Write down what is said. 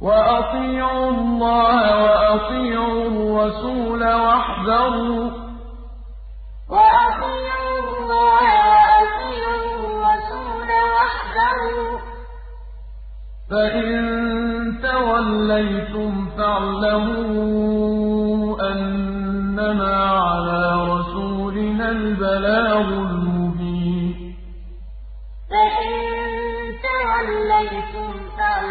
وَأَطِيعُوا اللَّهَ وَأَطِيعُوا الرَّسُولَ وَاحْذَرُوا ۚ. فَإِن تَوَلَّيْتُمْ فَاعْلَمُوا أَنَّمَا عَلَىٰ رَسُولِنَا الْبَلَاغُ الْمُبِينُ ۚ. فَإِن تَوَلَّيْتُمْ فَاعْلَمُوا